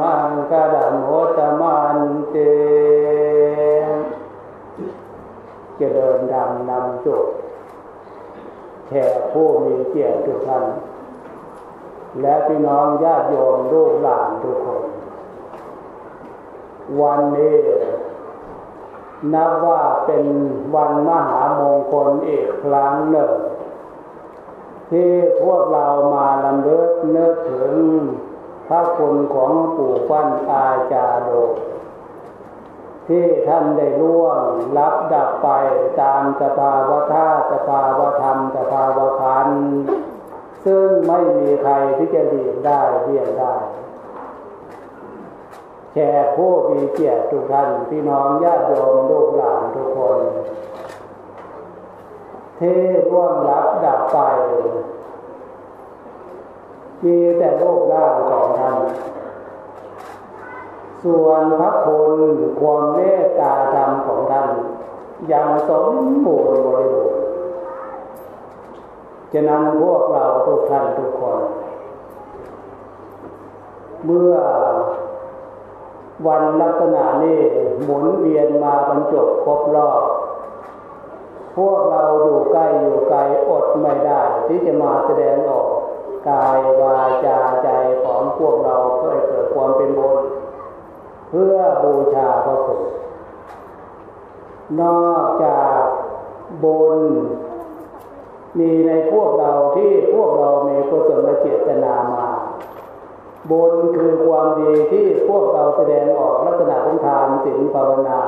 มังกะดัมโหตมันเตเจริญดังนำจุกแขกผู้มีเกียรติทุกท่าน และพี่น้องญาติโยมลูกหลานทุกคน วันนี้นับว่าเป็นวันมหามงคลอีกครั้งหนึ่ง ที่พวกเรามาลำเลิกเนึกถึง พระคุณของปู่ฟันอาจาโดที่ท่านได้ล่วงรับดับไปตามสภาวะธาตุสภาวะธรรมสภาวะขันซึ่งไม่มีใครที่จะหลีกได้เลี่ยงได้แขกผู้มีเกียรติทุกท่านพี่น้องญาติโยมลูกหลานทุกคนที่ร่วงรับดับไป มีแต่โลกร่างของท่านส่วนพระคุณความเมตตาธรรมของท่านยังสมบูรณ์บริบูรณ์ฉะนั้นพวกเราทุกท่านทุกคน เมื่อวันลักษณะนี้หมุนเวียนมาบรรจบครบรอบ พวกเราอยู่ใกล้อยู่ไกลอดไม่ได้ ที่จะมาแสดงออก กายวาจาใจของพวกเราเพื่อเกิดความเป็นบุญเพื่อบูชาพระคุณนอกจากบุญมีในพวกเราที่พวกเรามีกุศลเจตนามาบุญคือความดีที่พวกเราแสดงออกลักษณะของทานศีลภาวนา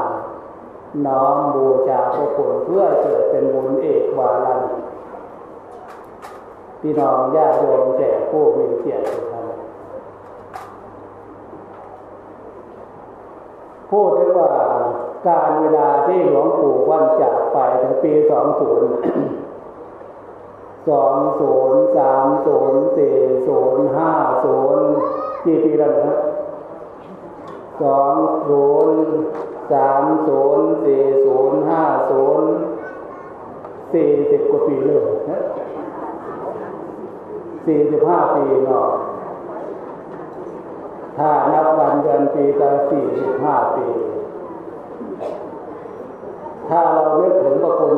น้อมบูชาพระคุณเพื่อเกิดเป็นบุญเอกวาลัน พี่น้องญาติโยมแก่ผู้มีเกียรติทุกท่านพูดได้ว่าการเวลาที่หลวงปู่วันจากไปถึงปีสองศูนย์สองศูนย์สามศูนย์สี่ศูนย์ห้าศูนย์กี่ปีแล้วนะสองศูนย์สามศูนย์สี่ศูนย์ห้าศูนย์สี่สิบกว่าปีเลยนะ สี่สิบห้าปีเนาะถ้านับวันเดือนปีก็สี่สิบห้าปี ถ้าเราเนึกถึงพระคุณ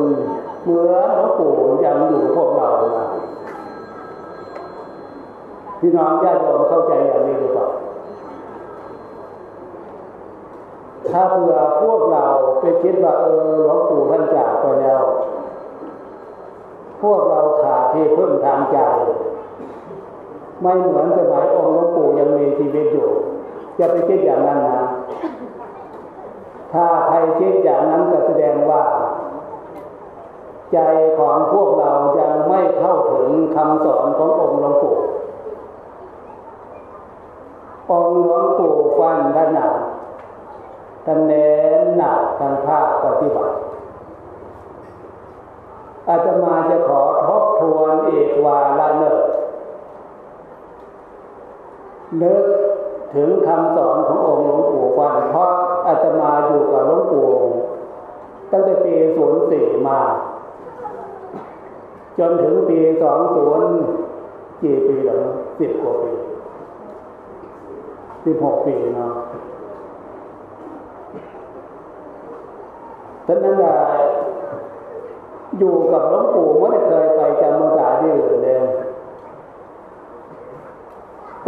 เมื่อนหลวงปู่ยังอยู่พวกเรานะพี่น้องญาติโยมเข้าใจอย่างนี้หรือเปล่าถ้าเผื่อพวกเราไปคิดว่าเออหลวงปู่ท่านจากไปแล้ว พวกเราขาดที่พึ่งทางใจ ไม่เหมือนสมัยองค์หลวงปู่ยังมีชีวิตอยู่จะไปคิดอย่างนั้นนะ ถ้าใครคิดอย่างนั้นก็แสดงว่า ใจของพวกเรายังไม่เข้าถึงคำสอนขององค์หลวงปู่องค์หลวงปู่ฟันท่านหนักท่านเน้นหนักทางภาคปฏิบัติอาตมาจะขอทบทวนอีกวาละเนิด นึกถึงคำสอนขององค์หลวงปู่ฟันเพราะอาตมาอยู่กับหลวงปู่ตั้งแต่ปีศูนย์สี่มา จนถึงปีสองศูนย์กี่ปีแล้วสิบกว่าปีสิบหกปีเนาะท่านนั้นอยู่กับหลวงปู่ไม่ได้เคยไปจำพรรษาที่อื่นเลย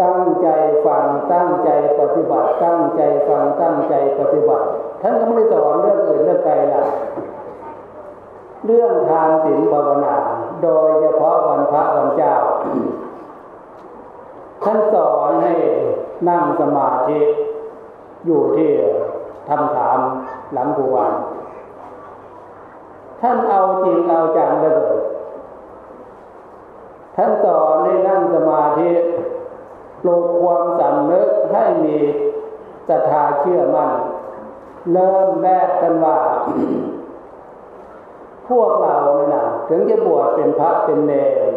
ตั้งใจฟังตั้งใจปฏิบัติ ตั้งใจฟังตั้งใจปฏิบัติ ท่านก็ไม่ได้สอนเรื่องอื่นเรื่องไกลหล่ะเรื่องทานศีลภาวนา โดยเฉพาะวันพระวันเจ้า ท่านสอนให้นั่งสมาธิอยู่ที่ทำถามหลังภูวานท่านเอาจริงเอาจังเลยท่านสอนให้นั่งสมาธิ ปลุกความสำนึกให้มีศรัทธาเชื่อมัน่น เริ่มแรกกันว่า พวกเราเนี่ยนะถึงจะบวชเป็นพระเป็นเนร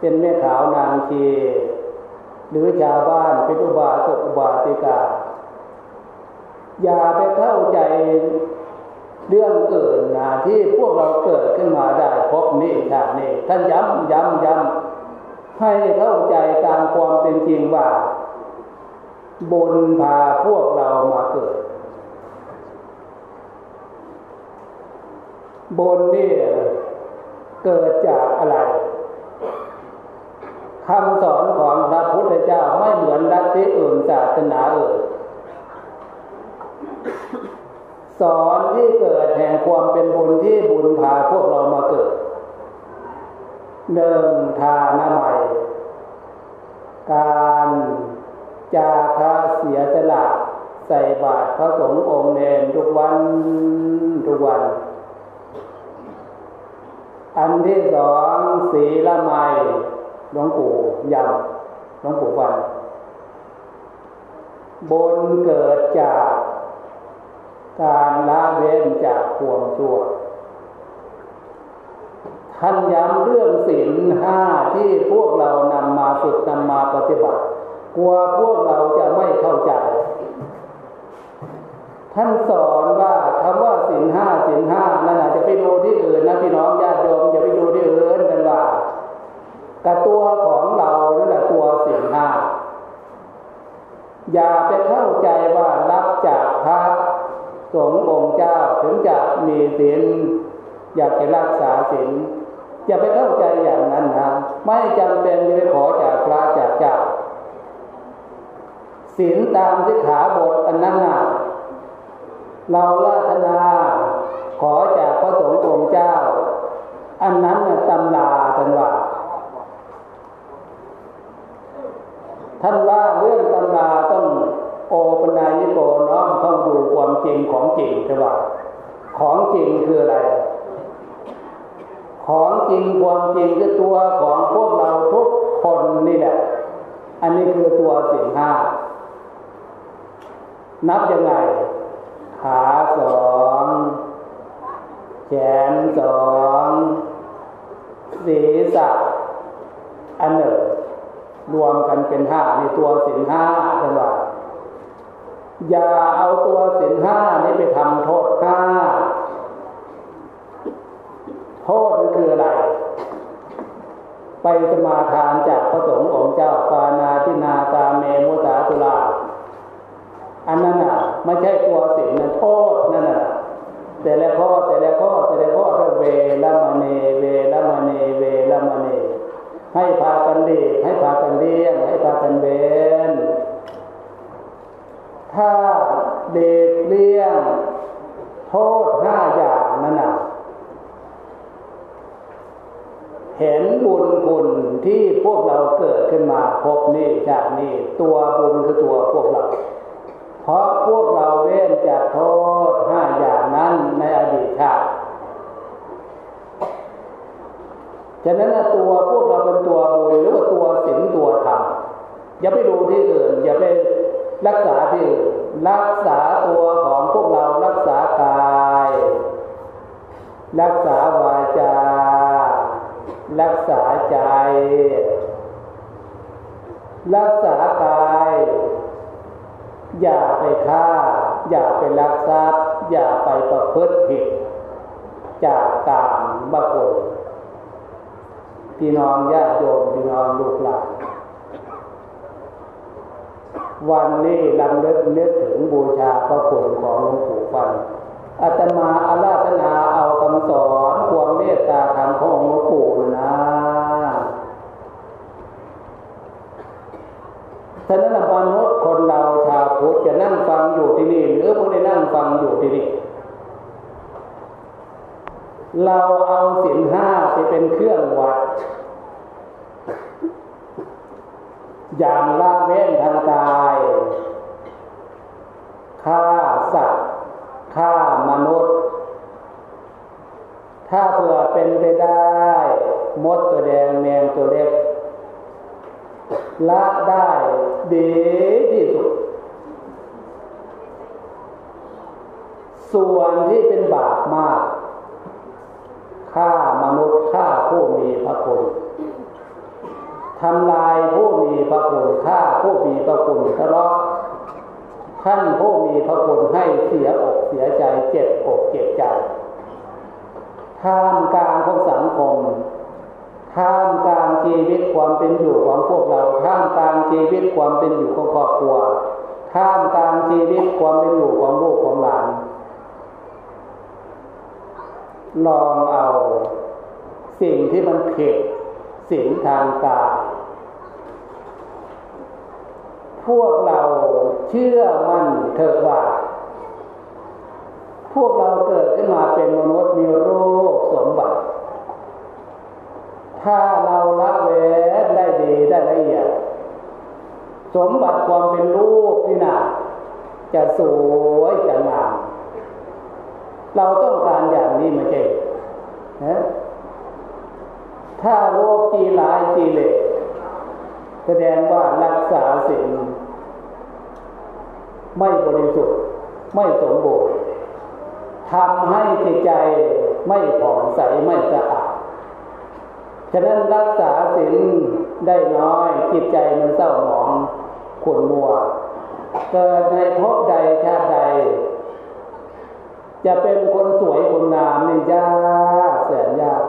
เป็นแม่ขาวนางชีหรือชาวบ้านเป็นอุบาสกอุบาสิกา อย่าไปเข้าใจเรื่องอื่นนะที่พวกเราเกิดขึ้นมาได้พบนี้ชาตินี้ท่านย้ำย้ำย้ำ ให้เข้าใจตามความเป็นจริงว่าบุญพาพวกเรามาเกิดบนนี่เกิดจากอะไรคำสอนของพระพุทธเจ้าไม่เหมือนลัทธิอื่นศาสนาอื่นสอนที่เกิดแห่งความเป็นบุญที่บุญพาพวกเรามาเกิด หนึ่งทานาใหม่ การจาคาเสียสละใส่บาตรพระสงฆ์องค์เนรทุกวันทุกวัน อันที่สองศีละไมหลวงปู่ยำหลวงปู่ฟันบนเกิดจากการละเว้นจากความชั่ว ท่านย้ำเรื่องศีลห้าที่พวกเรานำมาฝึกนำมาปฏิบัติ กลัวพวกเราจะไม่เข้าใจ ท่านสอนว่าคำว่าศีลห้าศีลห้านั่นอาจจะไปดูที่อื่นนะพี่น้องญาติโยมจะไปดูที่อื่นกันว่ากับตัวของเรานั่นแหละตัวศีลห้าอย่าไปเข้าใจว่ารับจากพระสงฆ์องค์เจ้าถึงจะมีศีลอยากจะรักษาศีล อย่าไปเข้าใจอย่างนั้นนะไม่จำเป็นจะไปขอจากพระจากเจ้าศีลตามที่ขาบทอันนั้นนะเราลาธนาขอจากพระสงฆ์องค์เจ้า อันนั้นน่ะตำลาเป็นว่าท่านว่าเรื่องตำลาต้องโอปนายโกน้อมเข้าดูความจริงของจริงใช่ว่าของจริงคืออะไร ของจริงความจริงคือตัวของพวกเราทุกคนนี่แหละ อันนี้คือตัวสิ่งห้า นับยังไง ขาสองแขนสองศีรษะอันหนึ่งรวมกันเป็นห้าในตัวสินห้าเป็นว่าอย่าเอาตัวสินห้านี้ไปทำโทษห้า โทษมันคืออะไร ไปสมาทานจากพระสงฆ์องค์เจ้าปานาทินาตาเมมุตาตุลา อันนั้นอะไม่ใช่ตัวสินนโทษนั่นน่ะแต่ละข้อแต่ละข้อแต่ละข้อก็เวลามเนเวลามเนเวลามเนให้พากันดีให้พากันเลี้ยงให้พากันเบนถ้าเด็กเลี้ยง โทษห้าอย่างนั่นน่ะ เห็นบุญคุณที่พวกเราเกิดขึ้นมาพบนี่จากนี่ตัวบุญคือตัวพวกเรา เพราะพวกเราเว้นจากโทษห้าอย่างนั้นในอดีตชาติฉะนั้นตัวพวกเราเป็นตัวบุญหรือว่าตัวศีลตัวธรรมอย่าไปดูที่อื่น อย่าไปรักษาที่อื่นรักษาตัวของพวกเรารักษากาย รักษาวาจา รักษาใจ รักษากาย อย่าไปฆ่า อย่าไปลักทรัพย์ อย่าไปประพฤติผิด จากกามบกลพี่น้องญาติโยมพี่น้องลูกหลานวันนี้ลำลึกนึกถึงบูชาพระคุณของหลวงปู่ฟัน อาตมาอาราธนาเอาคำสอนความเมตตาธรรมของหลวงปู่นะฉะนั้นมนุษย์คนเราชาวพุทธจะนั่งฟังอยู่ที่นี่หรือไม่ได้นั่งฟังอยู่ที่นี่เราเอาสินห้าไปเป็นเครื่องวัด อย่างละเว้นทางกายฆ่าสัตว ฆ่ามนุษย์ ถ้าเผื่อเป็นไปได้ มดตัวแดงแมงตัวเล็กละได้ดีที่สุด ส่วนที่เป็นบาปมากฆ่ามนุษย์ฆ่าผู้มีพระคุณทำลายผู้มีพระคุณฆ่าผู้มีพระคุณทะเลาะ ท่านผู้มีพระคุณให้เสียอกเสียใจเจ็บอกเจ็บใจท่ามกลางของสังคมท่ามกลางชีวิตความเป็นอยู่ของพวกเราท่ามกลางชีวิตความเป็นอยู่ของครอบครัวท่ามกลางชีวิตความเป็นอยู่ของลูกของหลานลองเอาสิ่งที่มันผิดสิ่งทางกาย พวกเราเชื่อมั่นเถอะว่า พวกเราเกิดขึ้นมาเป็นมนุษย์มีโรคสมบัติ ถ้าเราละเว้นได้ดีได้ละเอียดสมบัติความเป็นลูกนี่นะจะสวยจะงาม เราต้องการอย่างนี้มาเจนะถ้าโรคจีลายจีเล็แสดงว่ารักษาสิ่ง ไม่บริสุทธิ์ไม่สมบูรณ์ทำให้จิตใจไม่ผ่องใสไม่สะอาดฉะนั้นรักษาสิ่งได้น้อย จิตใจมันเศร้าหมองขุ่นมัว เกิดในภพใดชาติใด จะเป็นคนสวยคนงามนี่ยากแสนยาก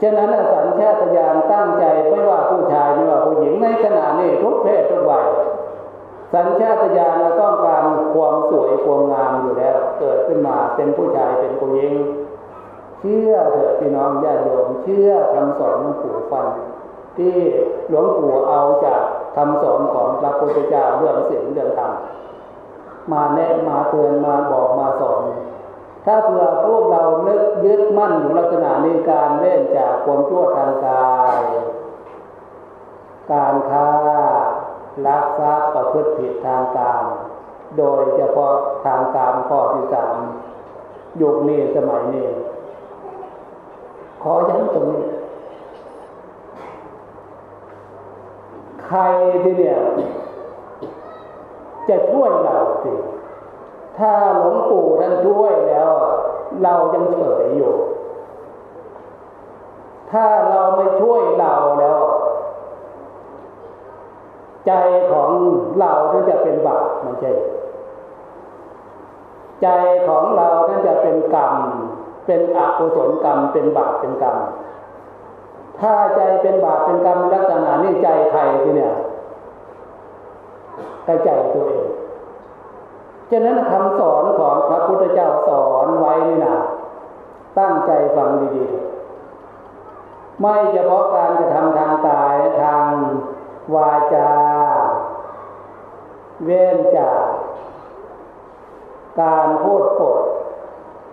ฉะนั้นสัญชาตญาณตั้งใจไม่ว่าผู้ชายไม่ว่าผู้หญิงในขณะนี้ทุกเพศทุกวัย สัญชาตญาณเราต้องการความสวยความงามอยู่แล้ว เกิดขึ้นมาเป็นผู้ชายเป็นผู้หญิง เชื่อเถอะพี่น้องญาติโยมเชื่อคำสอนหลวงปู่ฟัน ที่หลวงปู่เอาจากคำสอนของพระพุทธเจ้าเรื่องศีลเรื่องธรรมมาแนะมาเตือนมาบอกมาสอน ถ้าเผื่อพวกเรานึกยึดมั่นอยู่ลักษณะในการเล่นจากความชั่วทางกาย การค้า ลักทรัพย์ประพฤติผิดทางการ โดยเฉพาะทางการข้อที่สามยุคนี้สมัยนี้ ขอย้ำตรงนี้ ใครที่เนี่ย จะช่วยเราสิถ้าหลวงปู่ท่านช่วยแล้ว เรายังเฉยอยู่ ถ้าเราไม่ช่วยเราแล้ว ใจของเรานั่นจะเป็นบาปไม่ใช่ ใจของเรานั่นจะเป็นกรรม เป็นอกุศลกรรม เป็นบาปเป็นกรรม ถ้าใจเป็นบาปเป็นกรรมลักษณะนี้ใจใครทีเนี่ยใจใจตัวเองฉะนั้นคำสอนของพระพุทธเจ้าสอนไว้นี่นะตั้งใจฟังดีๆ ไม่เฉพาะการกระทำทางกายทางวาจา เว้นจากการพูดปด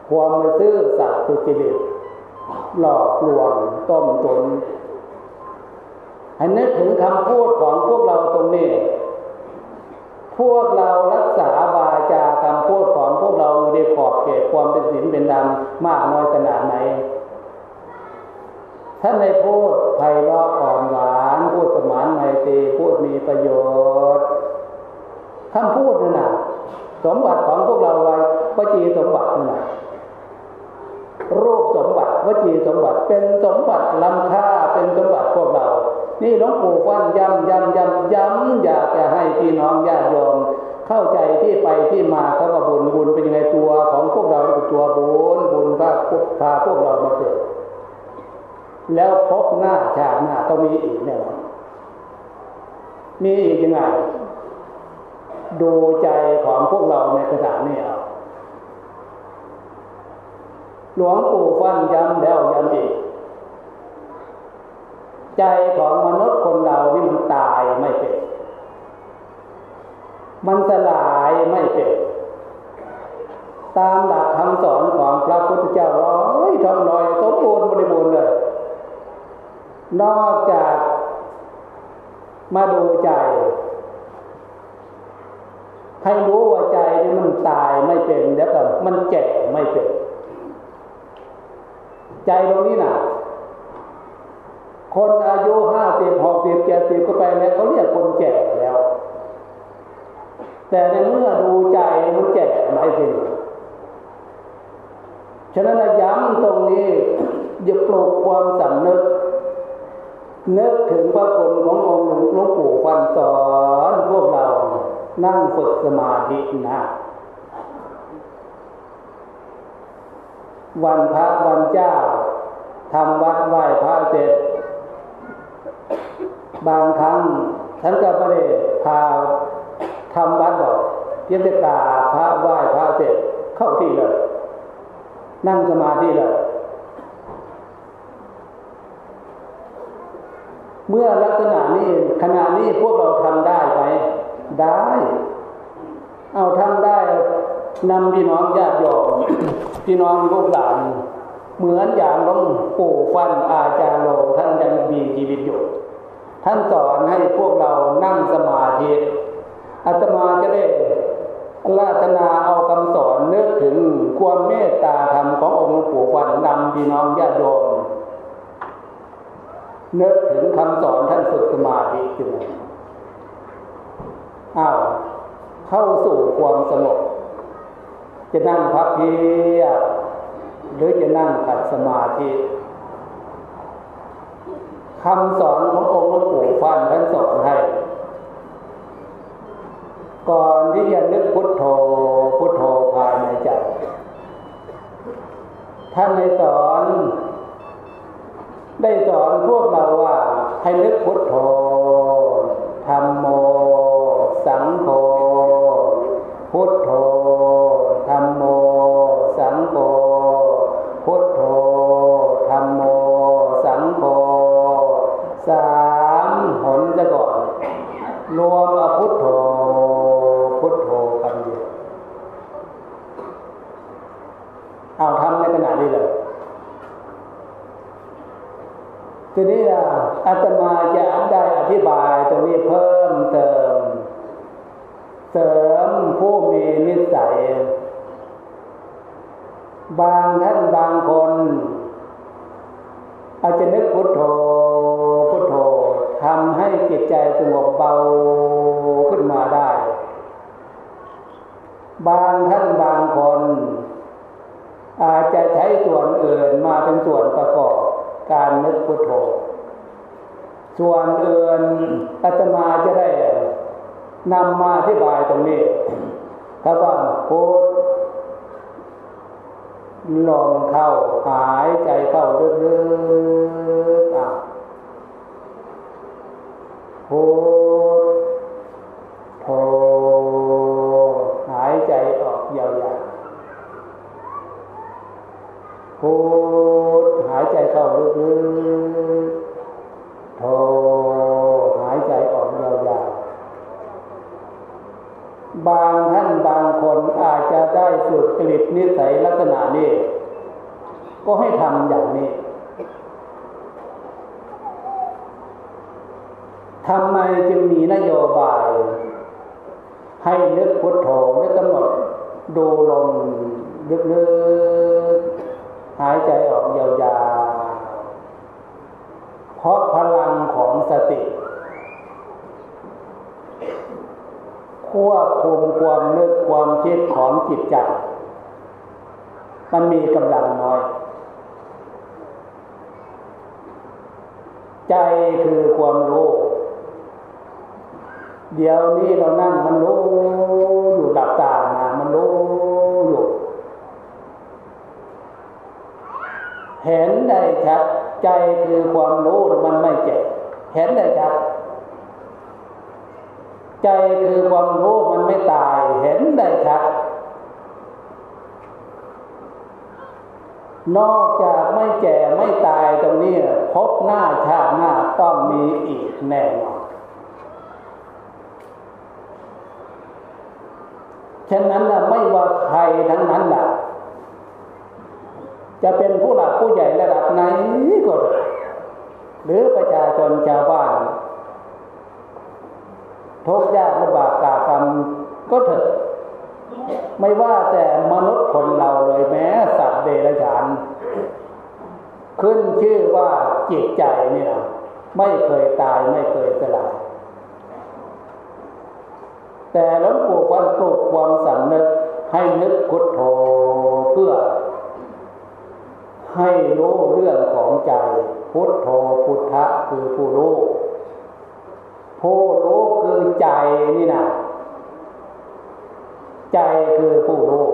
ความมือซื่อสัตย์สุจริตหลอกลวงต้มตุนให้นึกถึงคำพูดของพวกเราตรงนี้ พวกเรารักษาวาจาคำพูดของพวกเราอยู่ในขอบเขตความเป็นศีลเป็นธรรมมากน้อยขนาดไหน ท่านในพูดไพเราะอ่อนหวาน พูดสมานไมตรีพูดมีประโยชน์ คำพูดนั่นนะสมบัติของพวกเราไว้วจีสมบัตินั่นนะรูปสมบัติวจีสมบัติเป็นสมบัติล้ำค่าเป็นสมบัติพวกเรา นี่หลวงปู่ฟันย้ำย้ำย้ำย้ำอยากจะให้พี่น้องญาติโยมเข้าใจที่ไปที่มาเขาว่าบุญบุญเป็นยังไงตัวของพวกเราเป็นตัวบุญบุญพาพาพวกเรามาเกิดแล้วพบหน้าชาติหน้าต้องมีอีกแน่นอนมีอีกยังไง ดูใจของพวกเราในกระดาษนี่เอาหลวงปู่ฟันย้ำแล้วย้ำอีก ใจของมนุษย์คนเรานี่มันตายไม่เป็น มันสลายไม่เป็นตามหลักคำสอนของพระพุทธเจ้าร้อยทำลอยสมบูรณ์บริบูรณ์เลย นอกจากมาดูใจ ให้รู้ว่าใจนี่มันตายไม่เป็นแล้วก็มันแก่ไม่เป็น ใจตรงนี้นะคนอายุห้าสิบหกสิบเจ็ดสิบก็ไปแล้วเขาเรียกคนแก่แล้ว แต่ในเมื่อดูใจมันแก่ไม่เป็นฉะนั้นย้ำตรงนี้อย่าปลุกความสำนึกนึกถึงพระคุณขององค์หลวงปู่ฟันสอนพวกเรา นั่งฝึกสมาธินะวันพระวันเจ้าทำวัดไหว้พระเสร็จ บางครั้งท่านก็ไม่ได้พาทำวัดหรอกเพียงแต่กราบพระไหว้พระเสร็จเข้าที่เลย นั่งสมาธิเลย เมื่อลักษณะนี้ขณะนี้พวกเราทำได้ไหม ได้ เอาทำได้นำพี่น้องญาติโยมพี่น้องลูกหลานเหมือนอย่างหลวงปู่ฟันอาจารย์โลท่านยังมีชีวิตอยู่ ท่านสอนให้พวกเรานั่งสมาธิอาตมาจะได้ลาตนาเอาคำสอนนึกถึงความเมตตาธรรมขององค์หลวงปู่ฟันนำพี่น้องญาติโยมนึกถึงคำสอนท่านฝึกสมาธิขึ้นมา อ้าวเข้าสู่ความสงบจะนั่งพักเพียบหรือจะนั่งขัดสมาธิคำสอนขององค์หลวงปู่ฟันท่านสอนให้ ก่อนที่จะนึกพุทโธพุทโธภายในใจท่านได้สอน ได้สอนพวกเราว่าให้นึกพุทโธธรรมโม พุทโธธรรมโม สังโฆ พุทโธธรรมโม สังโฆสามหนจะก่อน รวมเอาพุทโธ พุทโธคำเดียวเอาทำในขณะนี้เลยทีนี้อาตมาจะได้อธิบาย บางท่านบางคน อาจจะนึกพุทโธพุทโธทำให้จิตใจสงบเบาขึ้นมาได้ บางท่านบางคน อาจจะใช้ส่วนอื่นมาเป็นส่วนประกอบการนึกพุทโธส่วนอื่นอาตมาจะได้นำมาอธิบายตรงนี้ครับว่าพุท ลมเข้าหายใจเข้าลึกๆอะพุทโธหายใจออกยาวๆพุทหายใจเข้าลึกๆ คนอาจจะได้ฝึกกลิตนิสัยลักษณะนี้ ก็ให้ทำอย่างนี้ทำไมจึงมีนโยบาย ให้นึกพุทโธนึกกำหนดดูลมลึกๆหายใจออกยาวๆเพราะพลังของสติ ควบคุมความนึกความคิดของจิตใจ มันมีกำลังน้อย ใจคือความรู้ เดี๋ยวนี้เรานั่งมันรู้อยู่หลับตามามันรู้อยู่ เห็นได้ชัด ใจคือความรู้มันไม่เจ็บ เห็นได้ชัด ใจคือความรู้มันไม่ตายเห็นได้ชัดนอกจากไม่แก่ไม่ตายตรงนี้พบหน้าชาติหน้าต้องมีอีกแน่นอนฉะนั้นนะไม่ว่าใครทั้งนั้นแหละจะเป็นผู้หลักผู้ใหญ่ระดับไหนก็เถอะหรือประชาชนชาวบ้าน ทุกข์ยากลำบากกากรรมก็เถอะ ไม่ว่าแต่มนุษย์คนเราเลยแม้สัตว์เดรัจฉาน ขึ้นชื่อว่าจิตใจนี่นะไม่เคยตายไม่เคยสลายแต่หลวงปู่ฟันปลุกความสำนึกให้นึกพุทโธเพื่อ ให้รู้เรื่องของใจ พุทโธพุทธะคือผู้รู้ผู้รู้ ใจนี่นะใจคือผู้รู้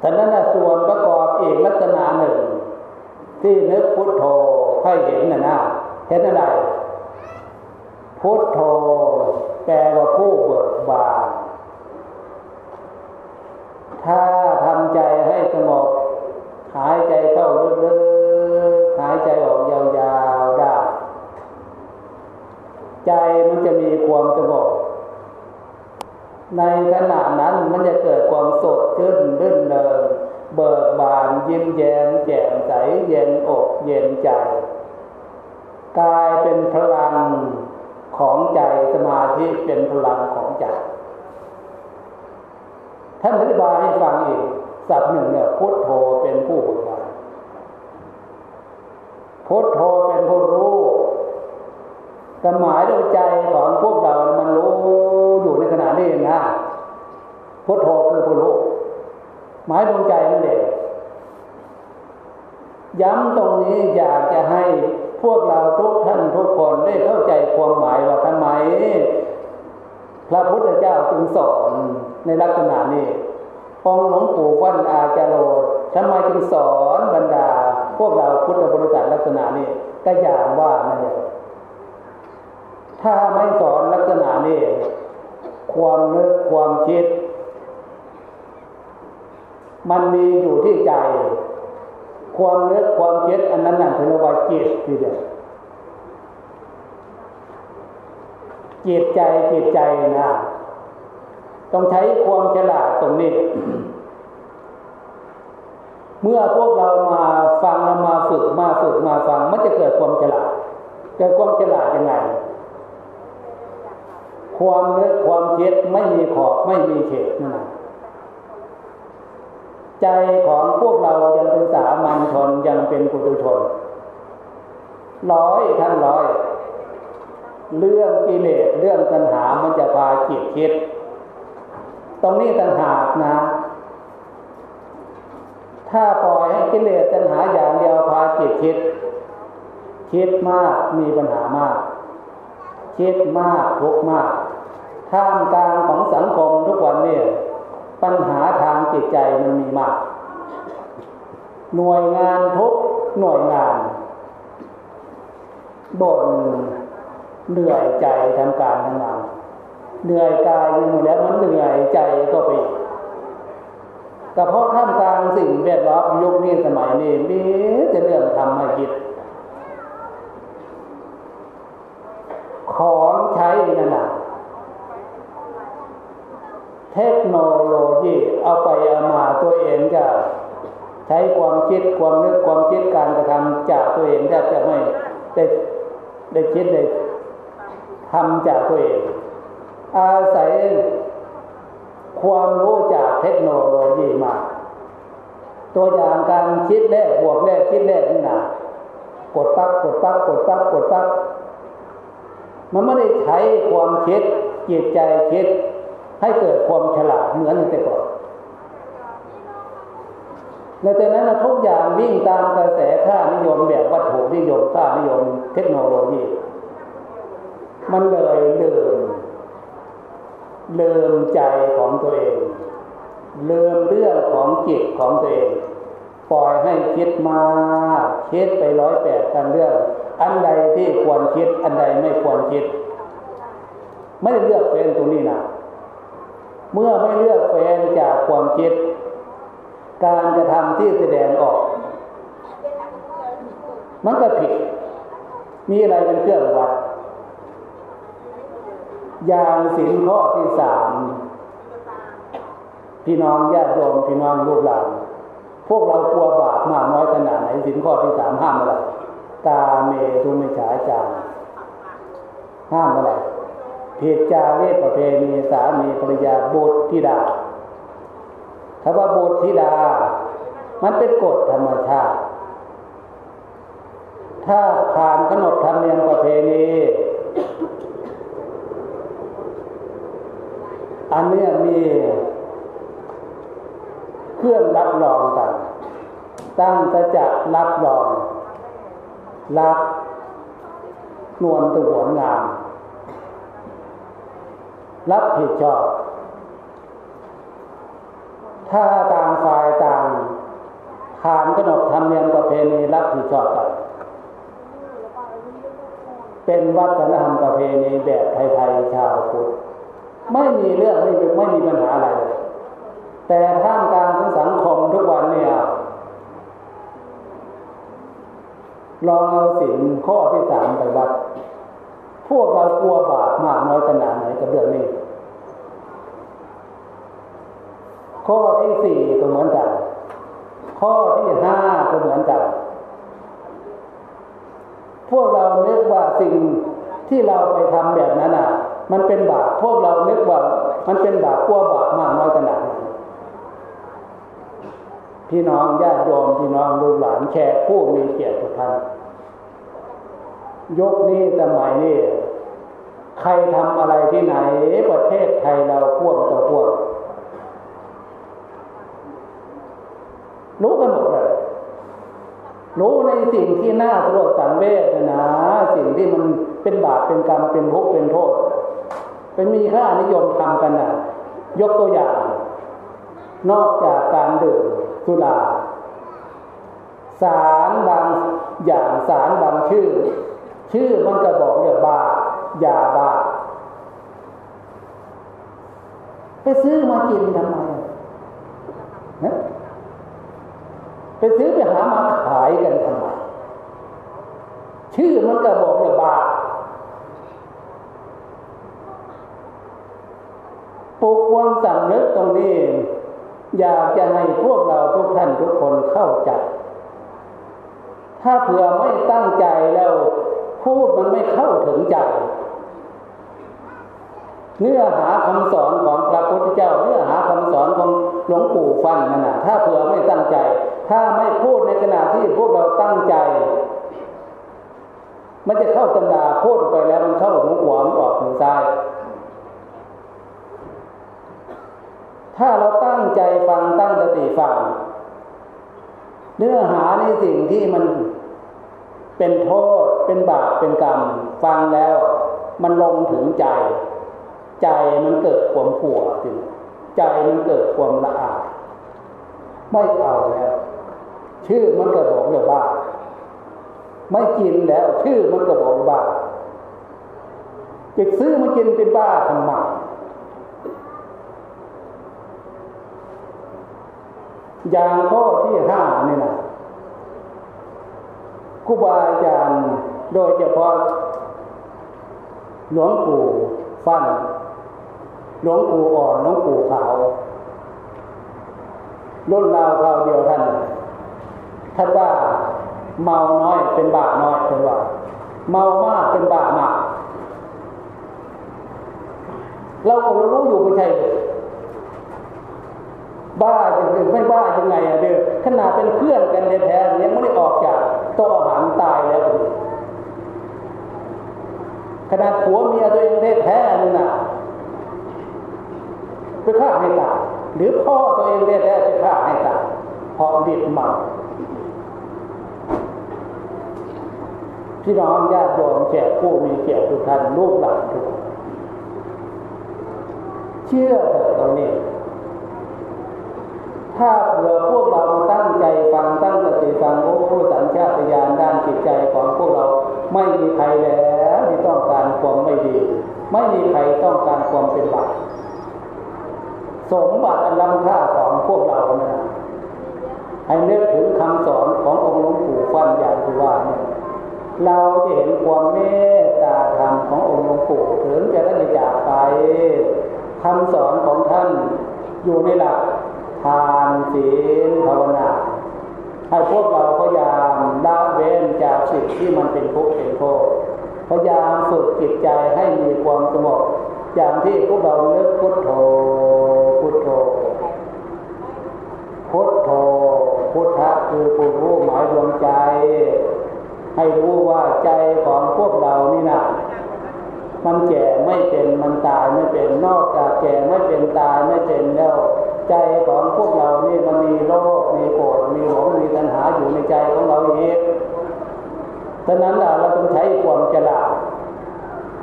ท่านั้นส่วนประกอบอีกลักษณะหนึ่ง ที่นึกพุทโธให้เห็นนะนะเห็นอะไร พุทโธแปลว่าผู้เบิกบานถ้าทำใจให้สงบหายใจเข้าลึกๆหายใจออก ใจมันจะมีความสงบในขณะนั้นมันจะเกิดความสดชื่นรื่นเริงเบิกบานยิ้มแย้มแจ่มใสเย็นอกเย็นใจกลายเป็นพลังของใจสมาธิเป็นพลังของใจท่านอธิบายให้ฟังอีกสับหนึ่งเนี่ยพุทโธเป็นผู้บุญบานพุทโธเป็นผู้รู้ กหมายดวยใจของพวกเรามันรู้อยู่ในขณะนี้นะพุทโธคือผู้รู้หมายดวงใจนั่นเองย้ำตรงนี้อยากจะให้พวกเราทุกท่านทุกคนได้เข้าใจความหมายว่าทำไม พระพุทธเจ้าจึงสอนในลักษณะนี้องหลวงปู่วัดอาจารโรทำไมจึงสอนบรรดา พวกเราพุทธบริษัทลักษณะนี้ก็อย่างว่านั่นเอง ถ้าไม่สอนลักษณะนี้ความนึกความคิด มันมีอยู่ที่ใจ ความนึกความคิดอันนั้นนั่นคือว่าจิตทีเดียวจิตใจจิตใจนะต้องใช้ความฉลาดตรงนี้ เมื่อพวกเรามาฟังมาฝึกมาฝึกมาฟัง มันจะเกิดความฉลาดเกิดความฉลาดยังไง ความนึกความเคิดไม่มีขอบไม่มีเขตนั่นใจของพวกเรายังเป็นสามัญชนยังเป็นปุถุชน ร้อยทั้งร้อย เรื่องกิเลสเรื่องตัณหามันจะพาจิตคิด ตรงนี้ต่างหานะ ถ้าปล่อยให้กิเลสตัณหาอย่างเดียวพาจิตคิด คิดมากมีปัญหามากคิดมากทุกมาก ท่ามกลางของสังคมทุกวันนี้ปัญหาทางจิตใจมันมีมาก หน่วยงานทุกหน่วยงานบ่นเหนื่อยใจทำการทำงานเหนื่อยกายอยู่แล้วมันเหนื่อยใจก็ไปก็เพราะท่ามกลางสิ่งแวดล้อมยุคนี้สมัยนี้มีจะเรื่องทำให้คิด ของใช้นั่นน่ะ เทคโนโลยีเอาไปเอามาตัวเองจะใช้ความคิดความนึกความคิดการกระทำจากตัวเองแทบจะไม่ได้ได้คิดได้ทำจากตัวเอง อาศัยความรู้จากเทคโนโลยีมา ตัวอย่างการคิดเลขบวกเลขคิดเลขนี่นะกดปั๊บกดปั๊บกดปั๊บกดปั๊บมันไม่ได้ใช้ความคิดจิตใจคิด ให้เกิดความฉลาดเหมือนแต่ก่อนในแต่นั้นทุกอย่างวิ่งตามกระแสค่านิยมแบบวัตถุนิยมค่านิยม เทคโนโลยี มันเลยลืมลืมใจของตัวเองลืมเรื่องของจิตของตัวเองปล่อยให้คิดมาคิดไปร้อยแปดกันเรื่อง อันใดที่ควรคิด อันใดไม่ควรคิด ไม่ได้เลือกเฟ้นตรงนี้นะ เมื่อไม่เลือกเฟ้นจากความคิด การกระทำที่แสดงออก มันก็ผิด มีอะไรเป็นเครื่องวัดอย่างสินข้อที่สามพี่น้องญาติโยมพี่น้องลูกหลานพวกเรากลัวบาปมากน้อยขนาดไหนสินข้อที่สามห้ามอะไรกาเมตุมิฉาจารห้ามอะไร ผิดจาเวทประเพณีสามีภรรยาบุตรธิดาถ้าว่าบุตรธิดา มันเป็นกฎธรรมชาติ ถ้าผ่านขนบธรรมเนียมประเพณีอันนี้มีเครื่องรับรองกัน ตั้งจะรับรองรักนวลตัวหวงาม รับผิดชอบ ถ้าต่างฝ่ายต่างขานขนบธรรมเนียมประเพณีรับผิดชอบกันเป็นวัฒนธรรมประเพณีแบบไทยๆชาวพุทธไม่มีเรื่องไม่ไม่มีปัญหาอะไรเลยแต่ท่ามกลางของสังคมทุกวันเนี่ยลองเอาสินข้อที่สามไปวัด พวกเรากลัวบาปมากน้อยขนาดไหนกับเรื่องนี้ ข้อที่สี่ก็เหมือนกัน ข้อที่ห้าก็เหมือนกัน พวกเราเนึกว่าสิ่งที่เราไปทำแบบนั้นอะ มันเป็นบาปพวกเราเนึกว่า มันเป็นบาปกลัวบาปมากน้อยขนาดไหนพี่น้องญาติโยมพี่น้องลูกหลานแขกผู้มีเกียรติทุกท่าน ยกนี้สมัยนี้ใครทำอะไรที่ไหนประเทศไทยเราพ่วงต่อพ่วงรู้กันหมดเลยรู้ในสิ่งที่น่าสลดสังเวชนะ สิ่งที่มันเป็นบาปเป็นกรรมเป็นภพเป็นโทษ เป็นมีค่านิยมทำกันนะยกตัวอย่าง นอกจากการดื่มสุราสารบางอย่างสารบางชื่อ ชื่อมันก็บอกเรียกบายาบาไปซื้อมากินทำไมไปซื้อไปหามาขายกันทำไมชื่อมันก็บอกเรียกบาปลุกความสำนึกตรงนี้อยากจะให้พวกเราทุกท่านทุกคนเข้าใจ ถ้าเผื่อไม่ตั้งใจแล้ว พูดมันไม่เข้าถึงใจเนื้อหาคำสอนของพระพุทธเจ้า เนื้อหาคำสอนของหลวงปู่ฟันนั่นนะถ้าเผื่อไม่ตั้งใจ ถ้าไม่พูดในขณะที่พวกเราตั้งใจ มันจะเข้าตำราพูดไปแล้วมันเข้าหูขวามันออกหูซ้าย ถ้าเราตั้งใจฟังตั้งสติฟัง เนื้อหาในสิ่งที่มัน เป็นโทษ เป็นบาป เป็นกรรม ฟังแล้ว มันลงถึงใจ ใจมันเกิดความผัวจริงใจมันเกิดความละอายไม่เอาแล้ว ชื่อมันก็บอกเลยบ้าไม่กินแล้ว ชื่อมันก็บอกบ้าจะซื้อมากินเป็นบ้าทำไมอย่างข้อที่ห้านี่นะ ครูบาอาจารย์โดยเฉพาะหลวงปู่ฟันหลวงปู่อ่อนหลวงปู่ขาวรุ่นราวคราวเดียวท่านท่านว่าเมาน้อยเป็นบาน้อยเป็นว่า เมามากเป็นบามากเราก็รู้อยู่ไม่ใช่เลยบ้าจะไม่บ้ายังไงอะเด้อขนาดเป็นเพื่อนกันแท้ๆยังไม่ได้ออกจาก ต๊ะอาหารตายแล้วขนาดผัวเมียตัวเองแท้ๆนี่นะไปฆ่าให้ตายหรือพ่อตัวเองแท้ๆไปฆ่าให้ตายเพราะดิดเมาพี่น้องญาติโยมแขกผู้มีเกียรติทุกท่านลูกหลานทุกเชื่อเถอะตรงนี้ ถ้าเผื่อพวกเราตั้งใจฟังตั้งสติฟังโอ้สัญชาตญาณด้านจิตใจของพวกเราไม่มีใครแล้วที่ต้องการความไม่ดี ไม่มีใครต้องการความเป็นบาปสมบัติอันล้ำค่าของพวกเรานะให้เนึกถึงคำสอนขององค์หลวงปู่ฟันอย่างที่ว่าเนี่ยเราจะเห็นความเมตตาธรรมขององค์หลวงปู่ถึงจะได้จากไปคำสอนของท่านอยู่ในหลัก ทานศีลภาวนาให้พวกเราพยายามละเว้นจากสิ่งที่มันเป็นทุกข์เป็นโทษพยายามฝึกจิตใจให้มีความสงบอย่างที่พวกเราเลิกพุทโธพุทโธพุทโธพุทธะคือผู้รู้หมายดวงใจ ให้รู้ว่าใจของพวกเรานี่นะ มันแก่ไม่เป็นมันตายไม่เป็นนอกจากแก่ไม่เป็นตายไม่เป็นแล้ว ใจของพวกเรานี่มันมีโลภมีโกรธมีหลงมีตัณหาอยู่ในใจของเราเองดังนั้นเราต้องใช้ความฉลาด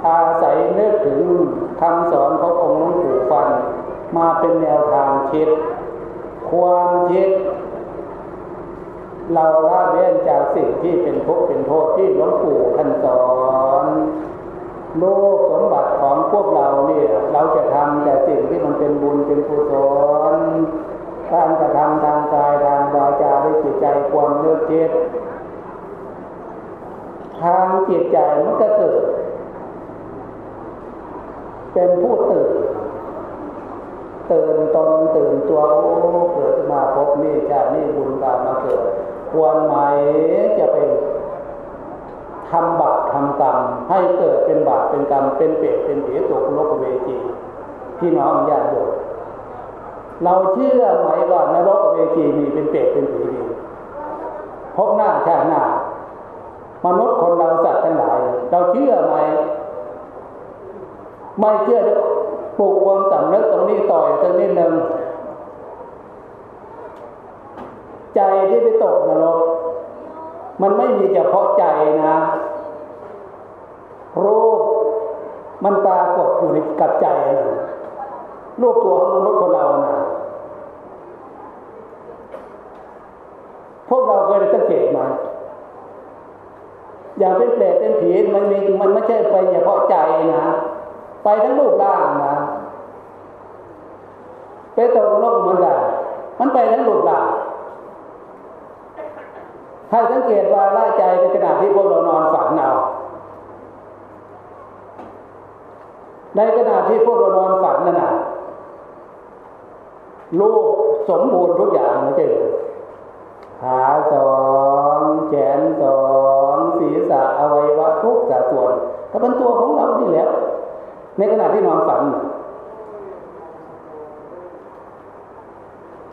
อาศัยนึกถึงคำสอนขององค์หลวงปู่ฟัน มาเป็นแนวทางคิด ความคิด เราละเว้นจากสิ่งที่เป็นทุกข์เป็นโทษที่หลวงปู่ท่านสอน โลกสมบัติของพวกเราเนี่ย เราจะทำแต่สิ่งที่มันเป็นบุญเป็นกุศลการกระทำทางกายทางวาจาด้วยจิตใจความเลือกคิดทางจิตใจมันก็เกิด เป็นผู้ตื่นตื่นตนตื่นตัวโอ้เกิดมาพบนี่ชาตินี่บุญบาปมาเกิดควรไหมจะเป็น ทำบาปทำกรรมให้เกิดเป็นบาปเป็นกรรมเป็นเปรตเป็นผีตกโลกเวจีพี่น้องญาติโยมเราเชื่อไหมว่านรกเวจีมีเป็นเปรตเป็นผีดีพบหน้าชาติหน้ามนุษย์คนเราสัตว์ทั้งหลาย เราเชื่อไหมไม่เชื่อปลูกความสำนึกตรงนี้ต่อยตรงนี้หนึ่งใจที่ไปตกนรก มันไม่มีเฉพาะใจนะ รูปมันปรากฏอยู่ในกับใจนะรูปตัวของมนุษย์คนเรานะพวกเราเคยได้สังเกตมา อย่างเป็นเปรตเป็นผีมันมีมันไม่ใช่ไปเฉพาะใจนะ ไปทั้งรูปร่างนะไปตกนรกเหมือนกันมันไปทั้งรูปร่างให้สังเกตว่าละใจในขณะที่พวกเรานอนฝันเอา ในขณะที่พวกเรานอนฝันนั่นน่ะลูกสมบูรณ์ทุกอย่างไม่ใช่เลยขาสองแขนสองศีรษะอวัยวะทุกสัดส่วนก็เป็นตัวของเราที่แล้ว ในขณะที่นอนฝัน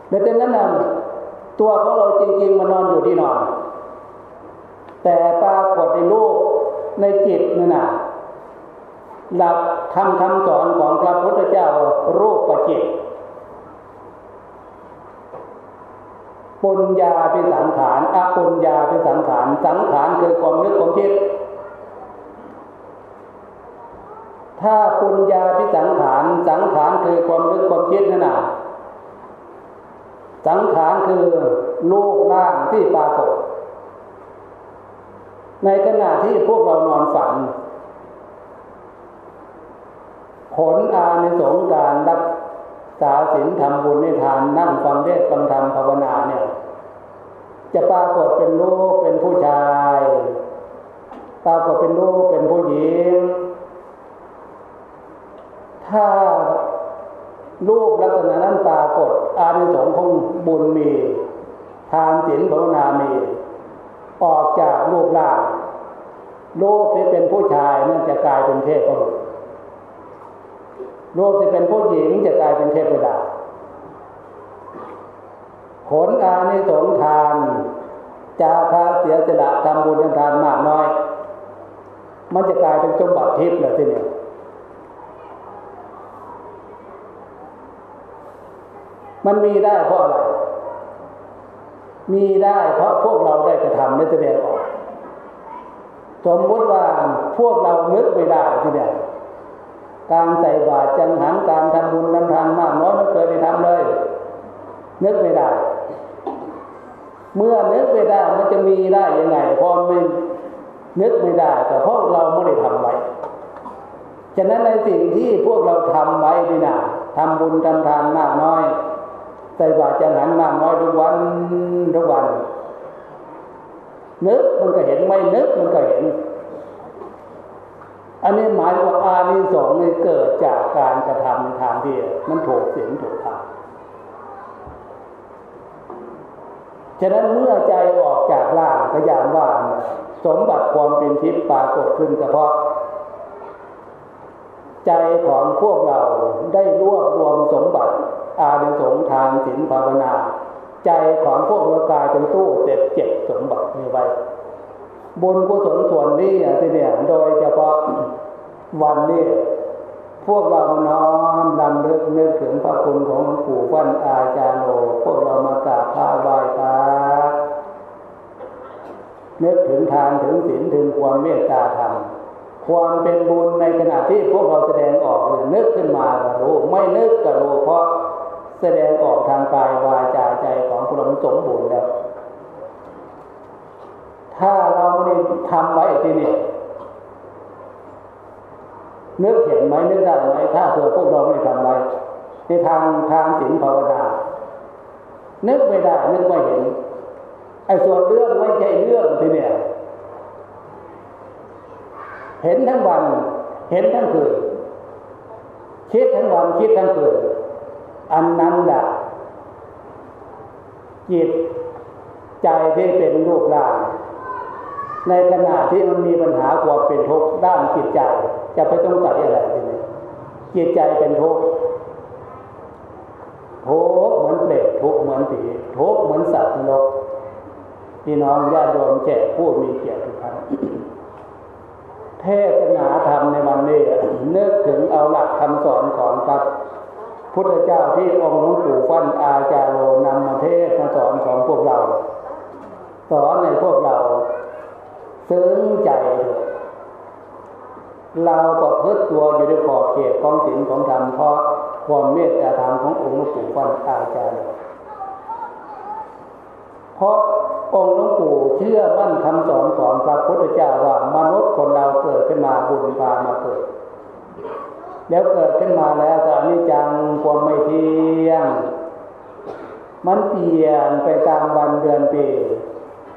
แต่เป็นนั้นนะตัวของเราจริง ๆมันนอนอยู่ที่นอน แต่ปรากฏในรูปในจิตนั่นน่ะ หลักทำคำสอนของพระพุทธเจ้ารูปประจิตปุญญาเป็นสังขารอปุญญาเป็นสังขาร สังขารคือความนึกความคิด ถ้าปุญญาพิสังขาร สังขารคือความนึกความคิดนั่นน่ะ สังขารคือรูปร่างที่ปรากฏ ในขณะที่พวกเรานอนฝัน ผลอาในสงการรักษาศีลทำบุญในทานนั่งฟังเทศฟังธรรมภาวนาเนี่ย จะปรากฏเป็นรูปเป็นผู้ชาย ปรากฏเป็นรูปเป็นผู้หญิง ถ้ารูปลักษณะนั้นปรากฏ อานิสงส์ของบุญมี ทานศีลภาวนามี ออกจากรูปร่างรูปที่เป็นผู้ชายนั่นจะกลายเป็นเทพบุตร รูปที่เป็นผู้หญิงจะกลายเป็นเทพดาผลอานิสงส์ทานจาคาเสียสละทำบุญทานมากน้อย มันจะกลายเป็นสมบัติทิพย์เลยทีนี้มันมีได้เพราะอะไร มีได้เพราะพวกเราได้กระทำได้แสดงออก สมมติว่าพวกเรานึกไม่ได้ที่เดียว การใส่บาตรจังหันการทำบุญทำทานมากน้อยไม่เคยได้ทำเลย นึกไม่ได้ เมื่อนึกไม่ได้มันจะมีได้ยังไงพอไม่นึกไม่ได้ แต่เพราะเราไม่ได้ทำไว้ฉะนั้นในสิ่งที่พวกเราทำไว้ดีนะทำบุญทำทานมากน้อยใส่บาตรจังหันมากน้อยทุกวันทุกวัน นึกมันก็เห็นไม่นึกมันก็เห็น อันนี้หมายว่าอานิสงส์นี่เกิดจากการกระทำในทางที่มันถูกเสียงถูกทางฉะนั้นเมื่อใจออกจากร่างก็อย่างว่าสมบัติความเป็นทิพย์ปรากฏขึ้นเฉพาะ ใจของพวกเราได้รวบรวมสมบัติ อานิสงส์ทานศีลภาวนา ใจของพวกเรากลายเป็นตู้เจ็ดเจ็ดสมบัตินี้ไว้บุญกุศลส่วนนี้ที่เนี่ยโดยเฉ วันนี้พวกเราน้อมนำเลือกนึกถึงพระคุณของหลวงปู่ฟั่นอาจารย์โลพวกเรามากราบพระไหว้พระนึกถึงทานถึงศีลถึงความเมตตาธรรมความเป็นบุญในขณะที่พวกเราแสดงออกเนี่ยนึกขึ้นมาก็รู้ ไม่นึกก็รู้เพราะแสดงออกทางกายวาจาใจของพวกเราสมบูรณ์แล้ว ถ้าเราไม่ได้ทำไว้ที่นี่ นึกเห็นไหมนึกได้ไหมถ้าเผื่อพวกเราไม่ทำไว้ในทางทางศีลภาวนานึกไม่ได้ นึกไม่เห็นไอ้ส่วนเรื่องไม่ใช่เรื่องทีเนี่ย เห็นทั้งวัน เห็นทั้งคืนคิดทั้งวันคิดทั้งคืนอันนั้นแหละจิตใจที่เป็นรูปร่าง ในขณะที่มันมีปัญหาความเป็นทุกข์ด้านจิตใจ จะไปต้องใส่อะไรทีนี้จิตใจเป็นทุกข์ทุกข์เหมือนเปรตทุกข์เหมือนผีทุกข์เหมือนสัตว์นรกพี่น้องญาติโยมแก่ผู้มีเกียรติทุกท่านเทศนาธรรมในวันนี้นึกถึงเอาหลักคำสอนของพระพุทธเจ้าที่องค์หลวงปู่ฟันอาจารโรนำมาเทศมาสอนของพวกเรา สอนในพวกเรา ซึ้งใจเราก็พึ่งตัวอยู่ในขอบเขตของศีลของธรรมเพราะความเมตตาธรรมขององค์หลวงปู่ฟันอาจารย์เพราะองค์หลวงปู่เชื่อมั่นคำสอนของพระพุทธเจ้าว่ามนุษย์คนเราเกิดขึ้นมาบุญพามาเกิด แล้วเกิดขึ้นมาแล้วก็อนิจจังความไม่เที่ยง มันเปลี่ยนไปตามวันเดือนปี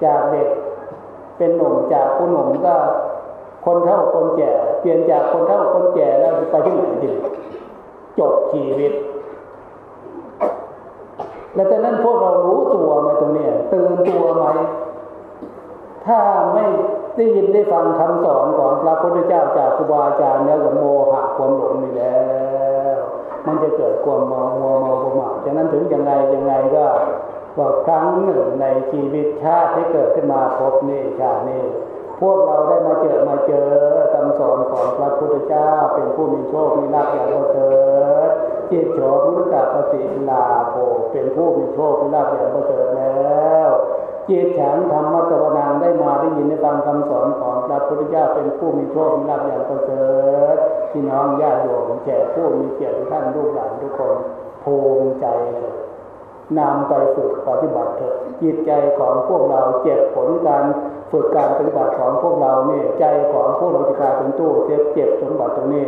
จากเด็ก เป็นหนุ่มจากผู้หนุ่มก็คนเท่าคนแก่เปลี่ยนจากคนเท่าคนแก่แล้วไปที่ไหนดีจบชีวิต แล้วจากนั้นพวกเรารู้ตัวไหมตรงนี้ตื่นตัวไหมถ้าไม่ได้ยินได้ฟังคำสอนของพระพุทธเจ้าจากครูบาอาจารย์แล้วกับโมหะความหลงนี่แล้ว มันจะเกิดความมัวมัวประมาทฉะนั้นถึงยังไงยังไงก็ ว่าครั้งหนึ่งในชีวิตชาติที่เกิดขึ้นมาพบนี่ชาตินี้พวกเราได้มาเจอมาเจอคำสอนของพระพุทธเจ้าเป็นผู้มีโชคมีลาภอย่างเราเถิดจิตโฉมุตตะปฏิลาโภเป็นผู้มีโชคมีลาภอย่างเราเถิดแล้วจิตฉันธรรมะตวนังได้มาได้ยินได้ฟังคำสอนของพระพุทธเจ้าเป็นผู้มีโชคมีลาภอย่างประเสริฐพี่น้องญาติโยมแก่ผู้มีเกียรติท่านลูกหลานทุกคนภูมิใจ นำไปฝึกปฏิบัติเถอะจิตใจของพวกเราเจ็บผลการฝึกการปฏิบัติของพวกเราเนี่ยใจของพวกเราจะกลายเป็นตู้เจ็บเจ็บสมบัติตรงนี้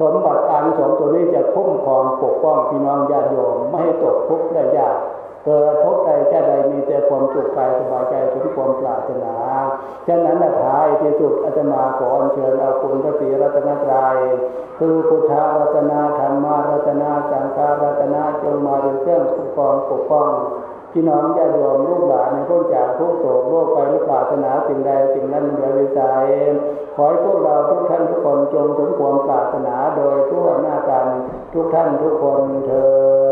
สมบัติอันสองตัวนี้จะคุ้มครองปกป้องพี่น้องญาติโยมไม่ให้ตกทุกข์ได้ยาก เกิดพบใดแค่ใดมีแต่ความสุขกายสบายใจถึงความปรารถนาฉะนั้นท้ายที่สุดอาจมาขอเชิญเอาคุณพระศรีรัตนตรัยคือพุทธรัตนาธรรมารัตนาสังฆารัตนาจงมาเป็นเครื่องคุ้มครองปกป้องพี่น้องญาติโยมลูกหลานในพ้นจากทุกโศกโรคไปหรือปรารถนาสิ่งใดสิ่งนั้นเหลือวิสัยขอให้พวกเราทุกท่านทุกคนจงสมความปรารถนาโดยทั่วหน้ากันทุกท่านทุกคนเธอ